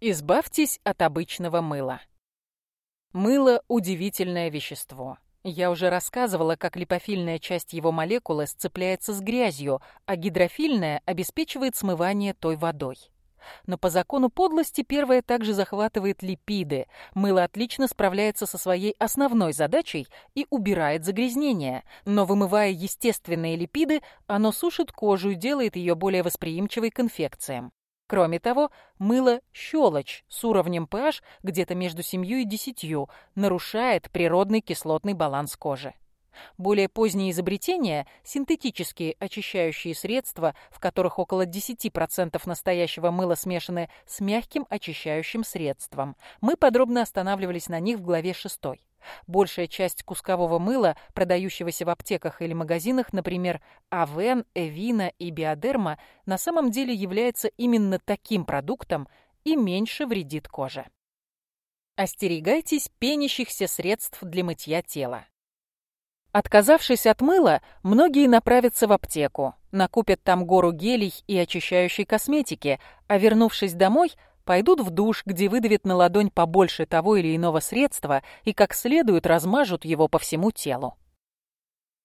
Избавьтесь от обычного мыла. Мыло – удивительное вещество. Я уже рассказывала, как липофильная часть его молекулы сцепляется с грязью, а гидрофильная обеспечивает смывание той водой. Но по закону подлости первое также захватывает липиды. Мыло отлично справляется со своей основной задачей и убирает загрязнение. Но вымывая естественные липиды, оно сушит кожу и делает ее более восприимчивой к инфекциям. Кроме того, мыло щелочь с уровнем pH где-то между 7 и 10 нарушает природный кислотный баланс кожи. Более поздние изобретения – синтетические очищающие средства, в которых около 10% настоящего мыла смешаны с мягким очищающим средством. Мы подробно останавливались на них в главе 6. Большая часть кускового мыла, продающегося в аптеках или магазинах, например, Авен, Эвина и Биодерма, на самом деле является именно таким продуктом и меньше вредит коже. Остерегайтесь пенящихся средств для мытья тела. Отказавшись от мыла, многие направятся в аптеку, накупят там гору гелей и очищающей косметики, а вернувшись домой – пойдут в душ, где выдавят на ладонь побольше того или иного средства и как следует размажут его по всему телу.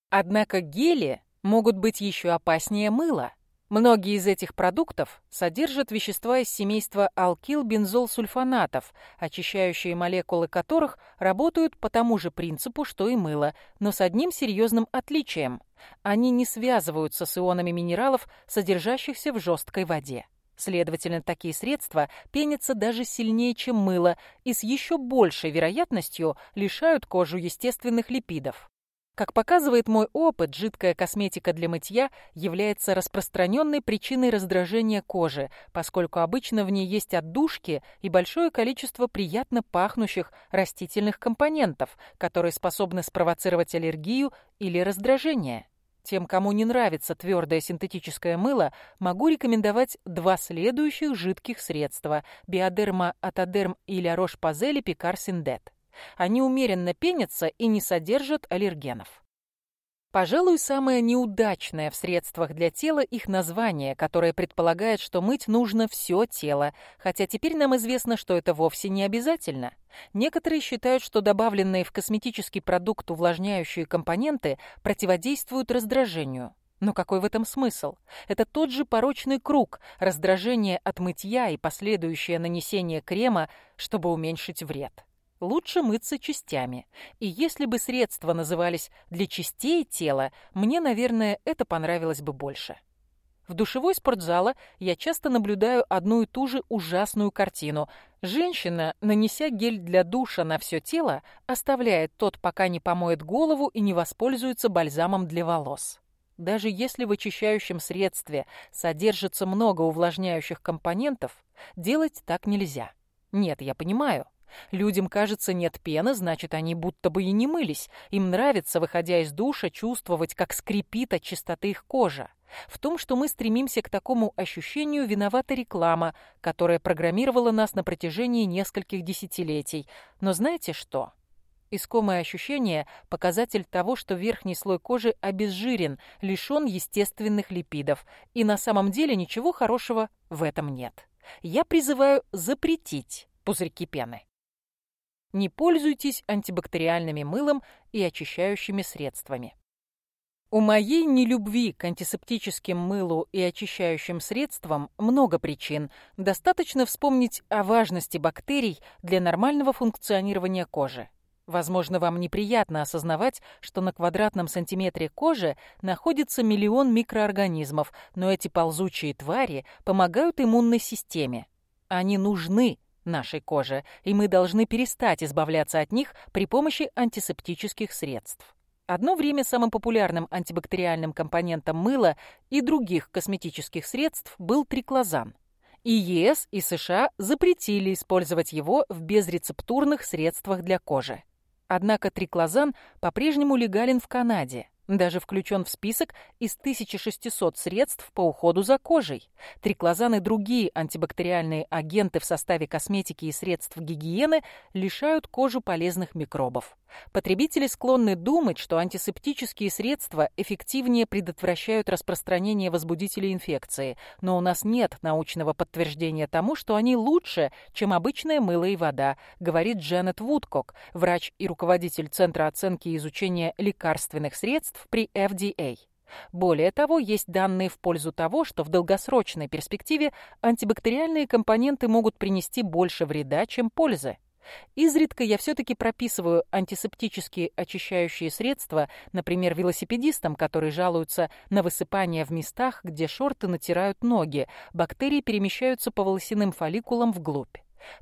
Однако гели могут быть еще опаснее мыла. Многие из этих продуктов содержат вещества из семейства алкилбензолсульфонатов, очищающие молекулы которых работают по тому же принципу, что и мыло, но с одним серьезным отличием. Они не связываются с ионами минералов, содержащихся в жесткой воде. Следовательно, такие средства пенятся даже сильнее, чем мыло, и с еще большей вероятностью лишают кожу естественных липидов. Как показывает мой опыт, жидкая косметика для мытья является распространенной причиной раздражения кожи, поскольку обычно в ней есть отдушки и большое количество приятно пахнущих растительных компонентов, которые способны спровоцировать аллергию или раздражение. Тем, кому не нравится твердое синтетическое мыло, могу рекомендовать два следующих жидких средства – Биодерма Атодерм или Ля Рош Пазели Пикар Синдет. Они умеренно пенятся и не содержат аллергенов. Пожалуй, самое неудачное в средствах для тела их название, которое предполагает, что мыть нужно все тело, хотя теперь нам известно, что это вовсе не обязательно. Некоторые считают, что добавленные в косметический продукт увлажняющие компоненты противодействуют раздражению. Но какой в этом смысл? Это тот же порочный круг, раздражение от мытья и последующее нанесение крема, чтобы уменьшить вред лучше мыться частями. И если бы средства назывались «для частей тела», мне, наверное, это понравилось бы больше. В душевой спортзала я часто наблюдаю одну и ту же ужасную картину. Женщина, нанеся гель для душа на все тело, оставляет тот, пока не помоет голову и не воспользуется бальзамом для волос. Даже если в очищающем средстве содержится много увлажняющих компонентов, делать так нельзя. Нет, я понимаю, Людям кажется, нет пены, значит, они будто бы и не мылись. Им нравится, выходя из душа, чувствовать, как скрипит от чистоты их кожа. В том, что мы стремимся к такому ощущению, виновата реклама, которая программировала нас на протяжении нескольких десятилетий. Но знаете что? Искомое ощущение – показатель того, что верхний слой кожи обезжирен, лишен естественных липидов, и на самом деле ничего хорошего в этом нет. Я призываю запретить пузырьки пены не пользуйтесь антибактериальными мылом и очищающими средствами. У моей нелюбви к антисептическим мылу и очищающим средствам много причин. Достаточно вспомнить о важности бактерий для нормального функционирования кожи. Возможно, вам неприятно осознавать, что на квадратном сантиметре кожи находится миллион микроорганизмов, но эти ползучие твари помогают иммунной системе. Они нужны, нашей кожи, и мы должны перестать избавляться от них при помощи антисептических средств. Одно время самым популярным антибактериальным компонентом мыла и других косметических средств был триклозан. И ЕС, и США запретили использовать его в безрецептурных средствах для кожи. Однако триклозан по-прежнему легален в Канаде, даже включен в список из 1600 средств по уходу за кожей. Триклозан и другие антибактериальные агенты в составе косметики и средств гигиены лишают кожу полезных микробов. Потребители склонны думать, что антисептические средства эффективнее предотвращают распространение возбудителей инфекции, но у нас нет научного подтверждения тому, что они лучше, чем обычное мыло и вода, говорит Дженнет Вудкок, врач и руководитель Центра оценки и изучения лекарственных средств при FDA. Более того, есть данные в пользу того, что в долгосрочной перспективе антибактериальные компоненты могут принести больше вреда, чем пользы. Изредка я все-таки прописываю антисептические очищающие средства, например, велосипедистам, которые жалуются на высыпание в местах, где шорты натирают ноги, бактерии перемещаются по волосяным фолликулам вглубь.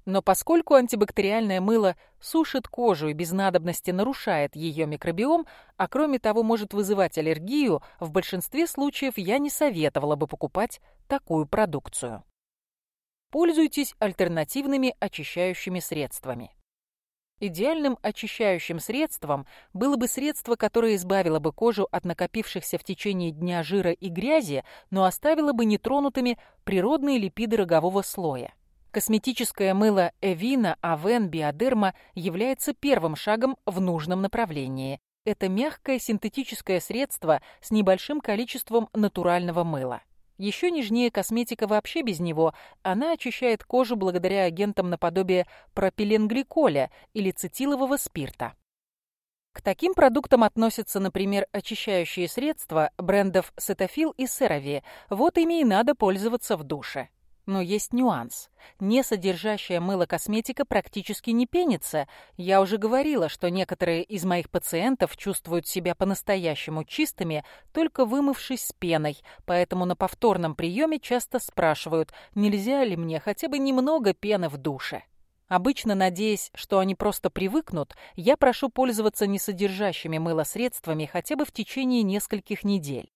Но поскольку антибактериальное мыло сушит кожу и без надобности нарушает ее микробиом, а кроме того может вызывать аллергию, в большинстве случаев я не советовала бы покупать такую продукцию пользуйтесь альтернативными очищающими средствами. Идеальным очищающим средством было бы средство, которое избавило бы кожу от накопившихся в течение дня жира и грязи, но оставило бы нетронутыми природные липиды рогового слоя. Косметическое мыло Эвина Авен Биодерма является первым шагом в нужном направлении. Это мягкое синтетическое средство с небольшим количеством натурального мыла. Еще нежнее косметика вообще без него. Она очищает кожу благодаря агентам наподобие пропиленгликоля или цитилового спирта. К таким продуктам относятся, например, очищающие средства брендов Cetaphil и CeraVe. Вот ими и надо пользоваться в душе. Но есть нюанс. Не содержащая мыло косметика практически не пенится. Я уже говорила, что некоторые из моих пациентов чувствуют себя по-настоящему чистыми, только вымывшись с пеной. Поэтому на повторном приеме часто спрашивают, нельзя ли мне хотя бы немного пены в душе. Обычно, надеясь, что они просто привыкнут, я прошу пользоваться несодержащими мыло средствами хотя бы в течение нескольких недель.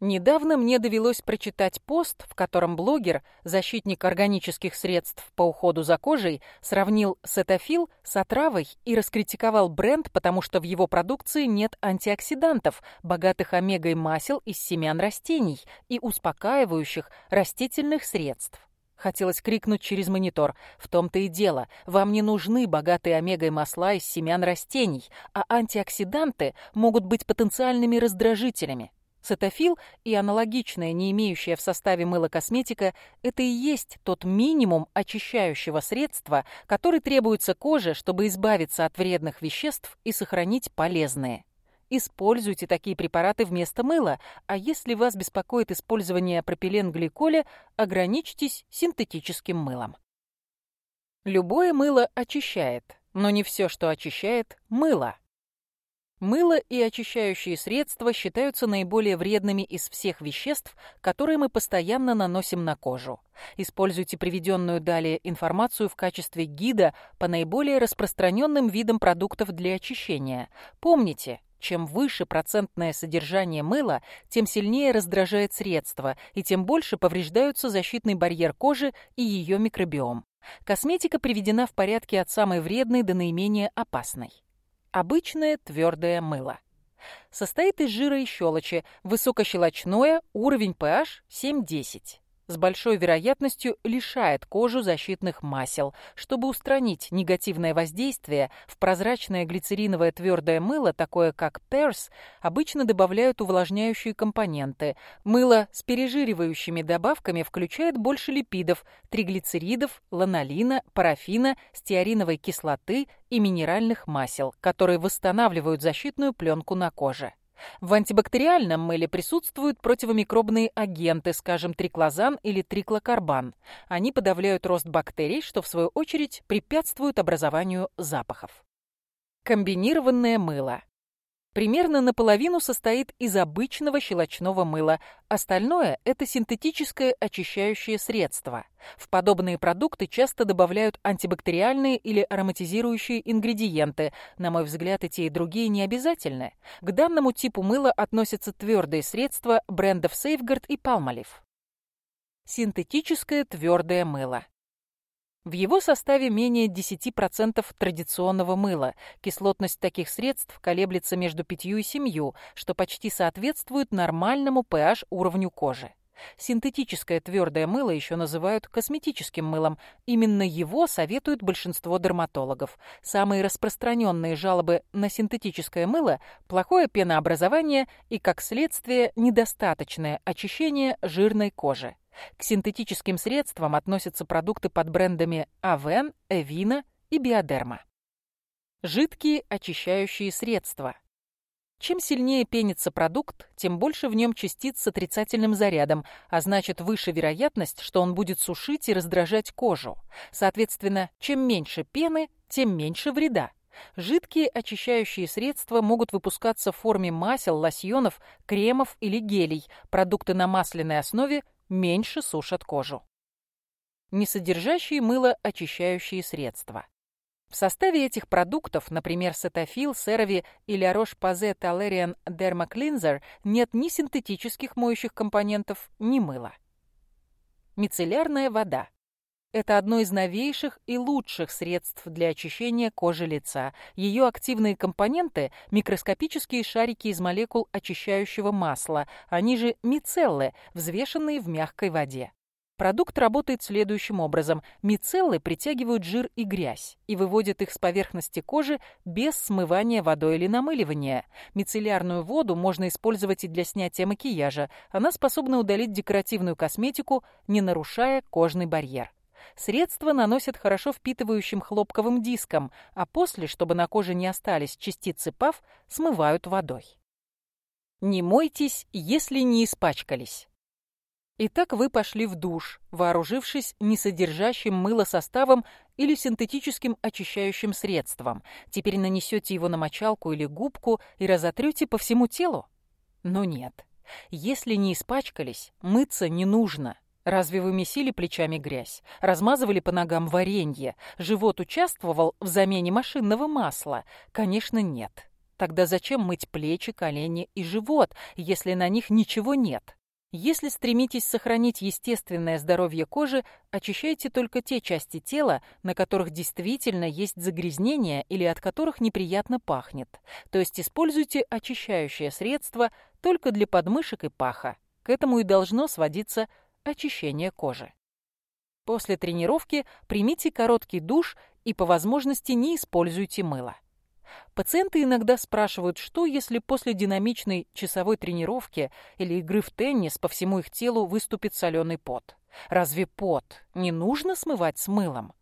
Недавно мне довелось прочитать пост, в котором блогер, защитник органических средств по уходу за кожей, сравнил сетофил с отравой и раскритиковал бренд, потому что в его продукции нет антиоксидантов, богатых омегой масел из семян растений и успокаивающих растительных средств. Хотелось крикнуть через монитор. В том-то и дело. Вам не нужны богатые омегой масла из семян растений, а антиоксиданты могут быть потенциальными раздражителями. Цетофил и аналогичная, не имеющая в составе мыло косметика, это и есть тот минимум очищающего средства, который требуется коже, чтобы избавиться от вредных веществ и сохранить полезные. Используйте такие препараты вместо мыла, а если вас беспокоит использование пропиленгликоля, ограничьтесь синтетическим мылом. Любое мыло очищает, но не все, что очищает, мыло. Мыло и очищающие средства считаются наиболее вредными из всех веществ, которые мы постоянно наносим на кожу. Используйте приведенную далее информацию в качестве гида по наиболее распространенным видам продуктов для очищения. Помните, чем выше процентное содержание мыла, тем сильнее раздражает средство и тем больше повреждаются защитный барьер кожи и ее микробиом. Косметика приведена в порядке от самой вредной до наименее опасной. Обычное твердое мыло. Состоит из жира и щелочи, высокощелочное, уровень pH 7-10 с большой вероятностью лишает кожу защитных масел. Чтобы устранить негативное воздействие, в прозрачное глицериновое твердое мыло, такое как Перс, обычно добавляют увлажняющие компоненты. Мыло с пережиривающими добавками включает больше липидов, триглицеридов, ланолина, парафина, стеариновой кислоты и минеральных масел, которые восстанавливают защитную пленку на коже. В антибактериальном мыле присутствуют противомикробные агенты, скажем, триклозан или триклокарбан. Они подавляют рост бактерий, что в свою очередь препятствует образованию запахов. Комбинированное мыло примерно наполовину состоит из обычного щелочного мыла. Остальное – это синтетическое очищающее средство. В подобные продукты часто добавляют антибактериальные или ароматизирующие ингредиенты. На мой взгляд, и те, и другие не обязательны. К данному типу мыла относятся твердые средства брендов Safeguard и Palmolive. Синтетическое твердое мыло. В его составе менее 10% традиционного мыла. Кислотность таких средств колеблется между 5 и 7, что почти соответствует нормальному pH уровню кожи. Синтетическое твердое мыло еще называют косметическим мылом. Именно его советуют большинство дерматологов. Самые распространенные жалобы на синтетическое мыло – плохое пенообразование и, как следствие, недостаточное очищение жирной кожи. К синтетическим средствам относятся продукты под брендами Авен, Эвина и Биодерма. Жидкие очищающие средства. Чем сильнее пенится продукт, тем больше в нем частиц с отрицательным зарядом, а значит выше вероятность, что он будет сушить и раздражать кожу. Соответственно, чем меньше пены, тем меньше вреда. Жидкие очищающие средства могут выпускаться в форме масел, лосьонов, кремов или гелей. Продукты на масляной основе меньше сушат кожу. Несодержащие мыло очищающие средства. В составе этих продуктов, например, Cetaphil, Cerave или Roche Posay Tolerian Дермаклинзер нет ни синтетических моющих компонентов, ни мыла. Мицеллярная вода. Это одно из новейших и лучших средств для очищения кожи лица. Ее активные компоненты – микроскопические шарики из молекул очищающего масла, они же мицеллы, взвешенные в мягкой воде. Продукт работает следующим образом. Мицеллы притягивают жир и грязь и выводят их с поверхности кожи без смывания водой или намыливания. Мицеллярную воду можно использовать и для снятия макияжа. Она способна удалить декоративную косметику, не нарушая кожный барьер. Средство наносят хорошо впитывающим хлопковым диском, а после, чтобы на коже не остались частицы ПАВ, смывают водой. Не мойтесь, если не испачкались. Итак, вы пошли в душ, вооружившись несодержащим мыло составом или синтетическим очищающим средством. Теперь нанесете его на мочалку или губку и разотрете по всему телу? Но нет. Если не испачкались, мыться не нужно. Разве вы месили плечами грязь, размазывали по ногам варенье, живот участвовал в замене машинного масла? Конечно, нет. Тогда зачем мыть плечи, колени и живот, если на них ничего нет? Если стремитесь сохранить естественное здоровье кожи, очищайте только те части тела, на которых действительно есть загрязнения или от которых неприятно пахнет. То есть используйте очищающее средство только для подмышек и паха. К этому и должно сводиться очищения кожи. После тренировки примите короткий душ и по возможности не используйте мыло. Пациенты иногда спрашивают, что если после динамичной часовой тренировки или игры в теннис по всему их телу выступит соленый пот. Разве пот не нужно смывать с мылом?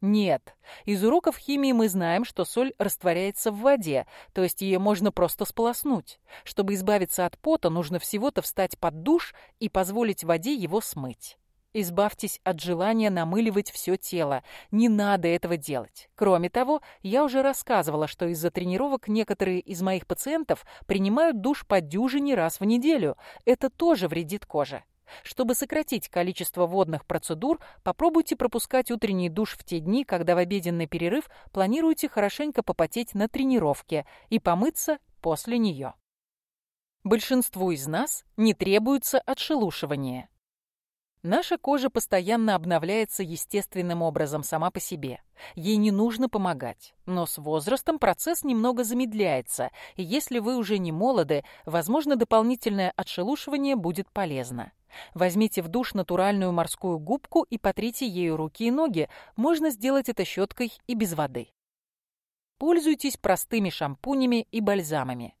Нет. Из уроков химии мы знаем, что соль растворяется в воде, то есть ее можно просто сполоснуть. Чтобы избавиться от пота, нужно всего-то встать под душ и позволить воде его смыть. Избавьтесь от желания намыливать все тело. Не надо этого делать. Кроме того, я уже рассказывала, что из-за тренировок некоторые из моих пациентов принимают душ по дюжине раз в неделю. Это тоже вредит коже. Чтобы сократить количество водных процедур, попробуйте пропускать утренний душ в те дни, когда в обеденный перерыв планируете хорошенько попотеть на тренировке и помыться после нее. Большинству из нас не требуется отшелушивание. Наша кожа постоянно обновляется естественным образом сама по себе. Ей не нужно помогать. Но с возрастом процесс немного замедляется, и если вы уже не молоды, возможно, дополнительное отшелушивание будет полезно. Возьмите в душ натуральную морскую губку и потрите ею руки и ноги. Можно сделать это щеткой и без воды. Пользуйтесь простыми шампунями и бальзамами.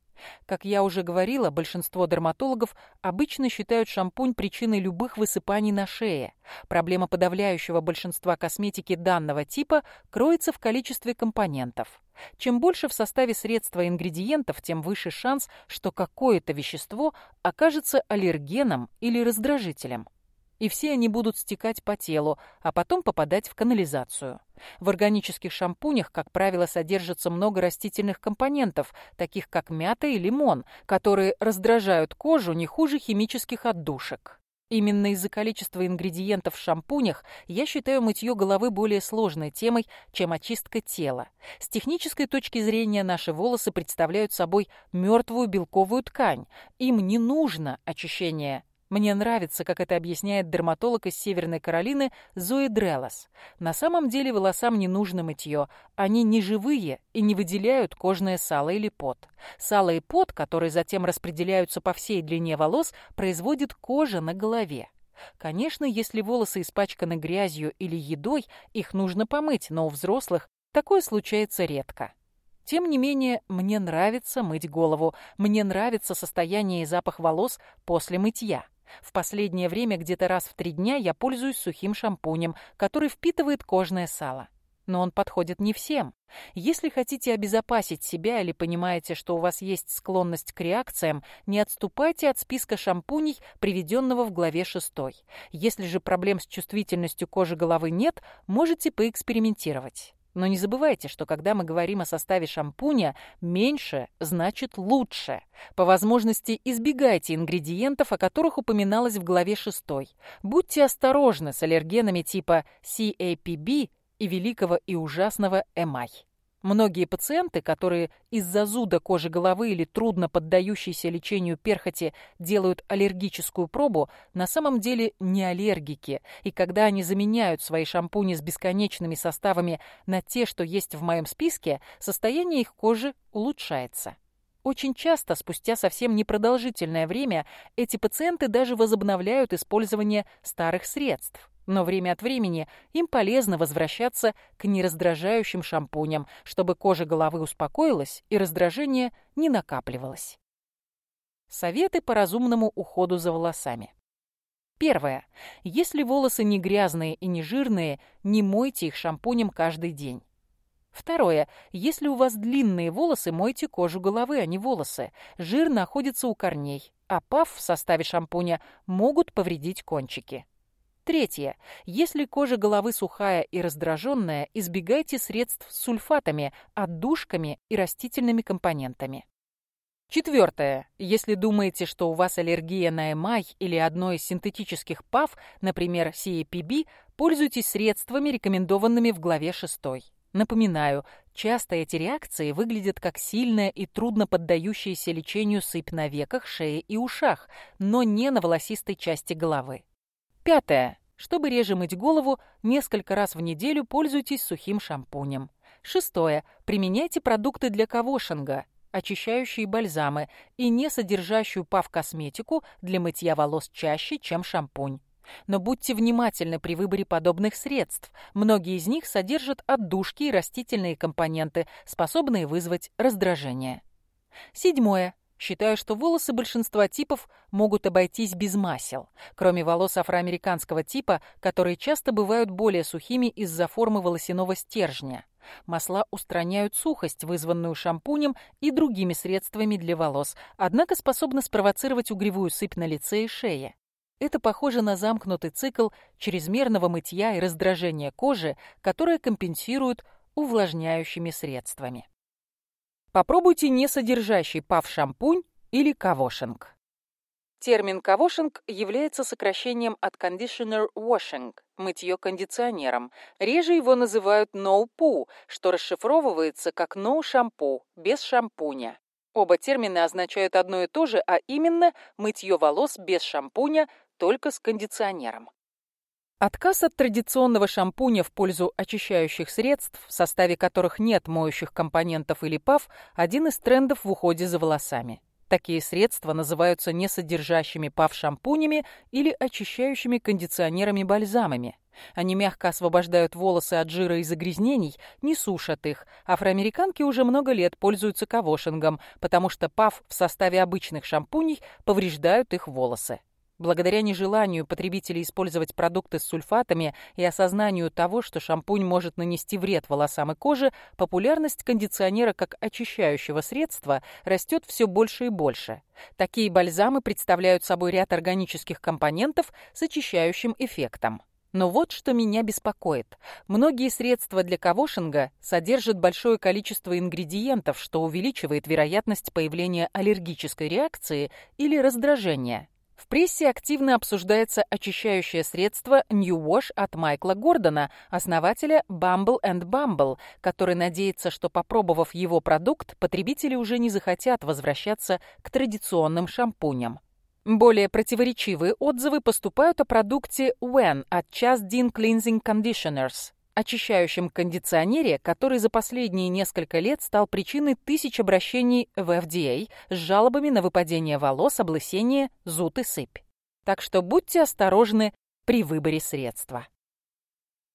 Как я уже говорила, большинство дерматологов обычно считают шампунь причиной любых высыпаний на шее. Проблема подавляющего большинства косметики данного типа кроется в количестве компонентов. Чем больше в составе средства ингредиентов, тем выше шанс, что какое-то вещество окажется аллергеном или раздражителем и все они будут стекать по телу, а потом попадать в канализацию. В органических шампунях, как правило, содержится много растительных компонентов, таких как мята и лимон, которые раздражают кожу не хуже химических отдушек. Именно из-за количества ингредиентов в шампунях я считаю мытье головы более сложной темой, чем очистка тела. С технической точки зрения наши волосы представляют собой мертвую белковую ткань. Им не нужно очищение мне нравится, как это объясняет дерматолог из Северной Каролины Зои Дрелос. На самом деле волосам не нужно мытье. Они не живые и не выделяют кожное сало или пот. Сало и пот, которые затем распределяются по всей длине волос, производит кожа на голове. Конечно, если волосы испачканы грязью или едой, их нужно помыть, но у взрослых такое случается редко. Тем не менее, мне нравится мыть голову, мне нравится состояние и запах волос после мытья. В последнее время где-то раз в три дня я пользуюсь сухим шампунем, который впитывает кожное сало. Но он подходит не всем. Если хотите обезопасить себя или понимаете, что у вас есть склонность к реакциям, не отступайте от списка шампуней, приведенного в главе 6. Если же проблем с чувствительностью кожи головы нет, можете поэкспериментировать. Но не забывайте, что когда мы говорим о составе шампуня, меньше значит лучше. По возможности избегайте ингредиентов, о которых упоминалось в главе 6. Будьте осторожны с аллергенами типа CAPB и великого и ужасного эмай. Многие пациенты, которые из-за зуда кожи головы или трудно поддающейся лечению перхоти делают аллергическую пробу, на самом деле не аллергики, и когда они заменяют свои шампуни с бесконечными составами на те, что есть в моем списке, состояние их кожи улучшается. Очень часто, спустя совсем непродолжительное время, эти пациенты даже возобновляют использование старых средств. Но время от времени им полезно возвращаться к нераздражающим шампуням, чтобы кожа головы успокоилась и раздражение не накапливалось. Советы по разумному уходу за волосами. Первое. Если волосы не грязные и не жирные, не мойте их шампунем каждый день. Второе. Если у вас длинные волосы, мойте кожу головы, а не волосы. Жир находится у корней, а паф в составе шампуня могут повредить кончики. Третье. Если кожа головы сухая и раздраженная, избегайте средств с сульфатами, отдушками и растительными компонентами. Четвертое. Если думаете, что у вас аллергия на эмай или одно из синтетических ПАВ, например, CAPB, пользуйтесь средствами, рекомендованными в главе 6. Напоминаю, часто эти реакции выглядят как сильная и трудно поддающаяся лечению сыпь на веках, шее и ушах, но не на волосистой части головы. Пятое. Чтобы реже мыть голову, несколько раз в неделю пользуйтесь сухим шампунем. Шестое. Применяйте продукты для кавошинга, очищающие бальзамы и не содержащую пав-косметику для мытья волос чаще, чем шампунь. Но будьте внимательны при выборе подобных средств. Многие из них содержат отдушки и растительные компоненты, способные вызвать раздражение. Седьмое считая, что волосы большинства типов могут обойтись без масел, кроме волос афроамериканского типа, которые часто бывают более сухими из-за формы волосяного стержня. Масла устраняют сухость, вызванную шампунем и другими средствами для волос, однако способны спровоцировать угревую сыпь на лице и шее. Это похоже на замкнутый цикл чрезмерного мытья и раздражения кожи, которое компенсируют увлажняющими средствами. Попробуйте не содержащий пав шампунь или кавошинг. Термин «кавошинг» является сокращением от «conditioner washing» – мытье кондиционером. Реже его называют «no poo», что расшифровывается как «no shampoo» – без шампуня. Оба термина означают одно и то же, а именно мытье волос без шампуня, только с кондиционером. Отказ от традиционного шампуня в пользу очищающих средств, в составе которых нет моющих компонентов или ПАВ, один из трендов в уходе за волосами. Такие средства называются не содержащими ПАВ шампунями или очищающими кондиционерами-бальзамами. Они мягко освобождают волосы от жира и загрязнений, не сушат их. Афроамериканки уже много лет пользуются кавошингом, потому что ПАВ в составе обычных шампуней повреждают их волосы. Благодаря нежеланию потребителей использовать продукты с сульфатами и осознанию того, что шампунь может нанести вред волосам и коже, популярность кондиционера как очищающего средства растет все больше и больше. Такие бальзамы представляют собой ряд органических компонентов с очищающим эффектом. Но вот что меня беспокоит. Многие средства для кавошинга содержат большое количество ингредиентов, что увеличивает вероятность появления аллергической реакции или раздражения. В прессе активно обсуждается очищающее средство New Wash от Майкла Гордона, основателя Bumble and Bumble, который надеется, что попробовав его продукт, потребители уже не захотят возвращаться к традиционным шампуням. Более противоречивые отзывы поступают о продукте When от Just Dean Cleansing Conditioners очищающем кондиционере, который за последние несколько лет стал причиной тысяч обращений в FDA с жалобами на выпадение волос, облысение, зуд и сыпь. Так что будьте осторожны при выборе средства.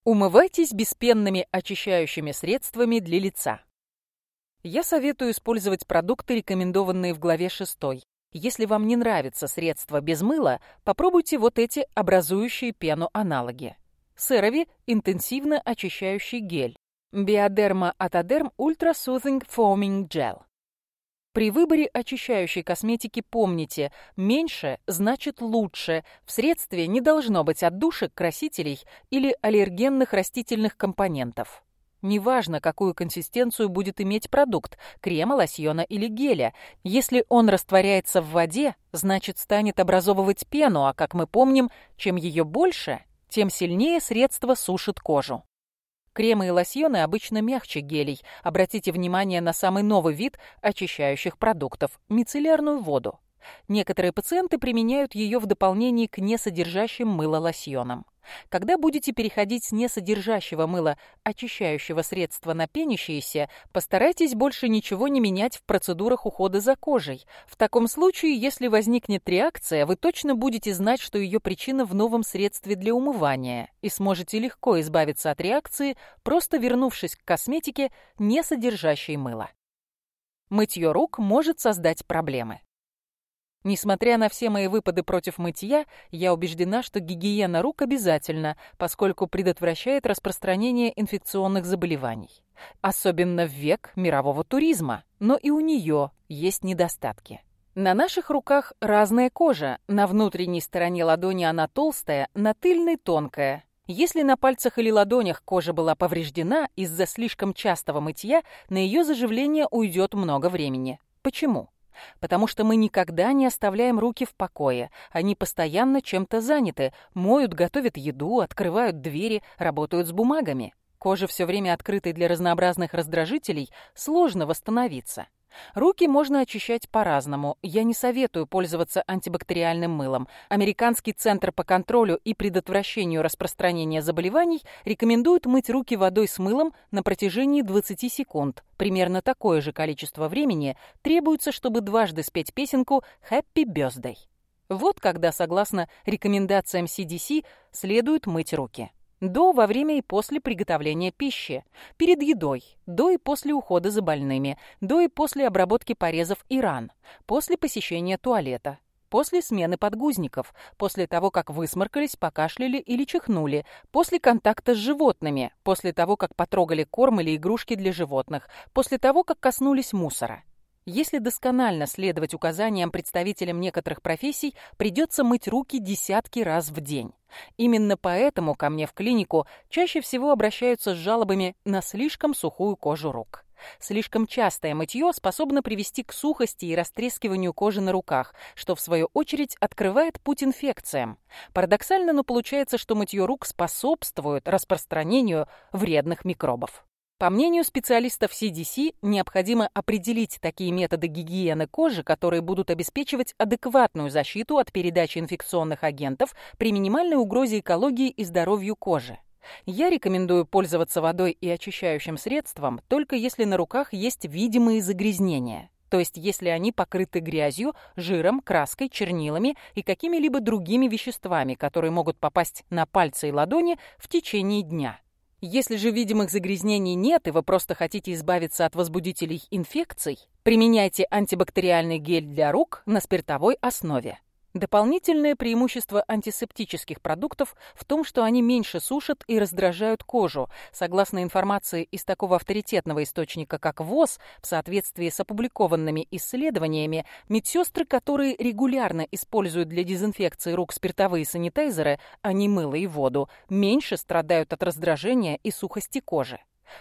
Умывайтесь беспенными очищающими средствами для лица. Я советую использовать продукты, рекомендованные в главе 6. Если вам не нравится средство без мыла, попробуйте вот эти образующие пену аналоги. CeraVe – интенсивно очищающий гель. Биодерма Атодерм Ultra Soothing Foaming Gel. При выборе очищающей косметики помните, меньше значит лучше. В средстве не должно быть отдушек, красителей или аллергенных растительных компонентов. Неважно, какую консистенцию будет иметь продукт – крема, лосьона или геля. Если он растворяется в воде, значит станет образовывать пену, а как мы помним, чем ее больше, тем сильнее средство сушит кожу. Кремы и лосьоны обычно мягче гелей. Обратите внимание на самый новый вид очищающих продуктов – мицеллярную воду. Некоторые пациенты применяют ее в дополнении к несодержащим мыло лосьонам. Когда будете переходить с несодержащего мыла очищающего средства на пенящиеся, постарайтесь больше ничего не менять в процедурах ухода за кожей. В таком случае, если возникнет реакция, вы точно будете знать, что ее причина в новом средстве для умывания и сможете легко избавиться от реакции, просто вернувшись к косметике, не содержащей мыла. Мытье рук может создать проблемы. Несмотря на все мои выпады против мытья, я убеждена, что гигиена рук обязательна, поскольку предотвращает распространение инфекционных заболеваний. Особенно в век мирового туризма, но и у нее есть недостатки. На наших руках разная кожа, на внутренней стороне ладони она толстая, на тыльной тонкая. Если на пальцах или ладонях кожа была повреждена из-за слишком частого мытья, на ее заживление уйдет много времени. Почему? потому что мы никогда не оставляем руки в покое. Они постоянно чем-то заняты, моют, готовят еду, открывают двери, работают с бумагами. Кожа все время открытой для разнообразных раздражителей сложно восстановиться. Руки можно очищать по-разному. Я не советую пользоваться антибактериальным мылом. Американский центр по контролю и предотвращению распространения заболеваний рекомендует мыть руки водой с мылом на протяжении 20 секунд. Примерно такое же количество времени требуется, чтобы дважды спеть песенку «Happy Birthday». Вот когда, согласно рекомендациям CDC, следует мыть руки до, во время и после приготовления пищи, перед едой, до и после ухода за больными, до и после обработки порезов и ран, после посещения туалета, после смены подгузников, после того, как высморкались, покашляли или чихнули, после контакта с животными, после того, как потрогали корм или игрушки для животных, после того, как коснулись мусора. Если досконально следовать указаниям представителям некоторых профессий, придется мыть руки десятки раз в день. Именно поэтому ко мне в клинику чаще всего обращаются с жалобами на слишком сухую кожу рук. Слишком частое мытье способно привести к сухости и растрескиванию кожи на руках, что в свою очередь открывает путь инфекциям. Парадоксально, но получается, что мытье рук способствует распространению вредных микробов. По мнению специалистов CDC, необходимо определить такие методы гигиены кожи, которые будут обеспечивать адекватную защиту от передачи инфекционных агентов при минимальной угрозе экологии и здоровью кожи. Я рекомендую пользоваться водой и очищающим средством только если на руках есть видимые загрязнения, то есть если они покрыты грязью, жиром, краской, чернилами и какими-либо другими веществами, которые могут попасть на пальцы и ладони в течение дня. Если же видимых загрязнений нет, и вы просто хотите избавиться от возбудителей инфекций, применяйте антибактериальный гель для рук на спиртовой основе. Дополнительное преимущество антисептических продуктов в том, что они меньше сушат и раздражают кожу. Согласно информации из такого авторитетного источника, как ВОЗ, в соответствии с опубликованными исследованиями, медсестры, которые регулярно используют для дезинфекции рук спиртовые санитайзеры, а не мыло и воду, меньше страдают от раздражения и сухости кожи.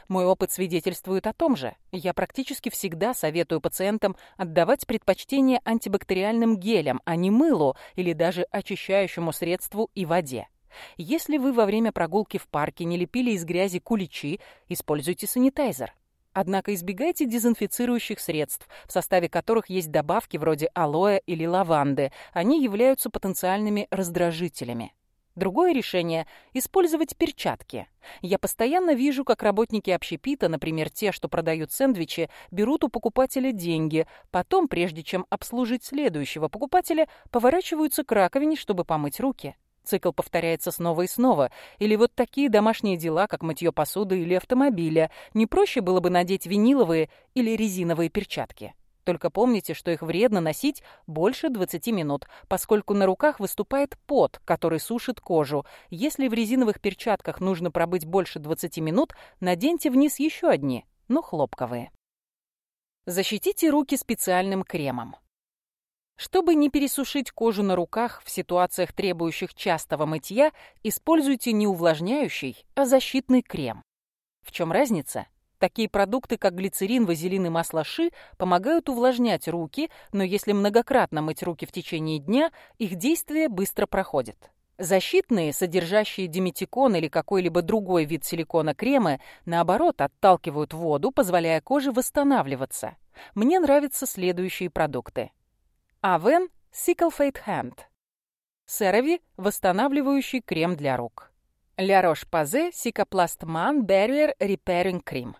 Мой опыт свидетельствует о том же. Я практически всегда советую пациентам отдавать предпочтение антибактериальным гелям, а не мылу или даже очищающему средству и воде. Если вы во время прогулки в парке не лепили из грязи куличи, используйте санитайзер. Однако избегайте дезинфицирующих средств, в составе которых есть добавки вроде алоэ или лаванды. Они являются потенциальными раздражителями. Другое решение – использовать перчатки. Я постоянно вижу, как работники общепита, например, те, что продают сэндвичи, берут у покупателя деньги, потом, прежде чем обслужить следующего покупателя, поворачиваются к раковине, чтобы помыть руки. Цикл повторяется снова и снова. Или вот такие домашние дела, как мытье посуды или автомобиля. Не проще было бы надеть виниловые или резиновые перчатки. Только помните, что их вредно носить больше 20 минут, поскольку на руках выступает пот, который сушит кожу. Если в резиновых перчатках нужно пробыть больше 20 минут, наденьте вниз еще одни, но хлопковые. Защитите руки специальным кремом. Чтобы не пересушить кожу на руках в ситуациях, требующих частого мытья, используйте не увлажняющий, а защитный крем. В чем разница? Такие продукты, как глицерин, вазелин и масло ши, помогают увлажнять руки, но если многократно мыть руки в течение дня, их действие быстро проходит. Защитные, содержащие диметикон или какой-либо другой вид силикона кремы, наоборот, отталкивают воду, позволяя коже восстанавливаться. Мне нравятся следующие продукты. Авен Sickle Hand. Серови – восстанавливающий крем для рук. Ля Рош-Пазе Сикопластман Barrier Repairing Cream.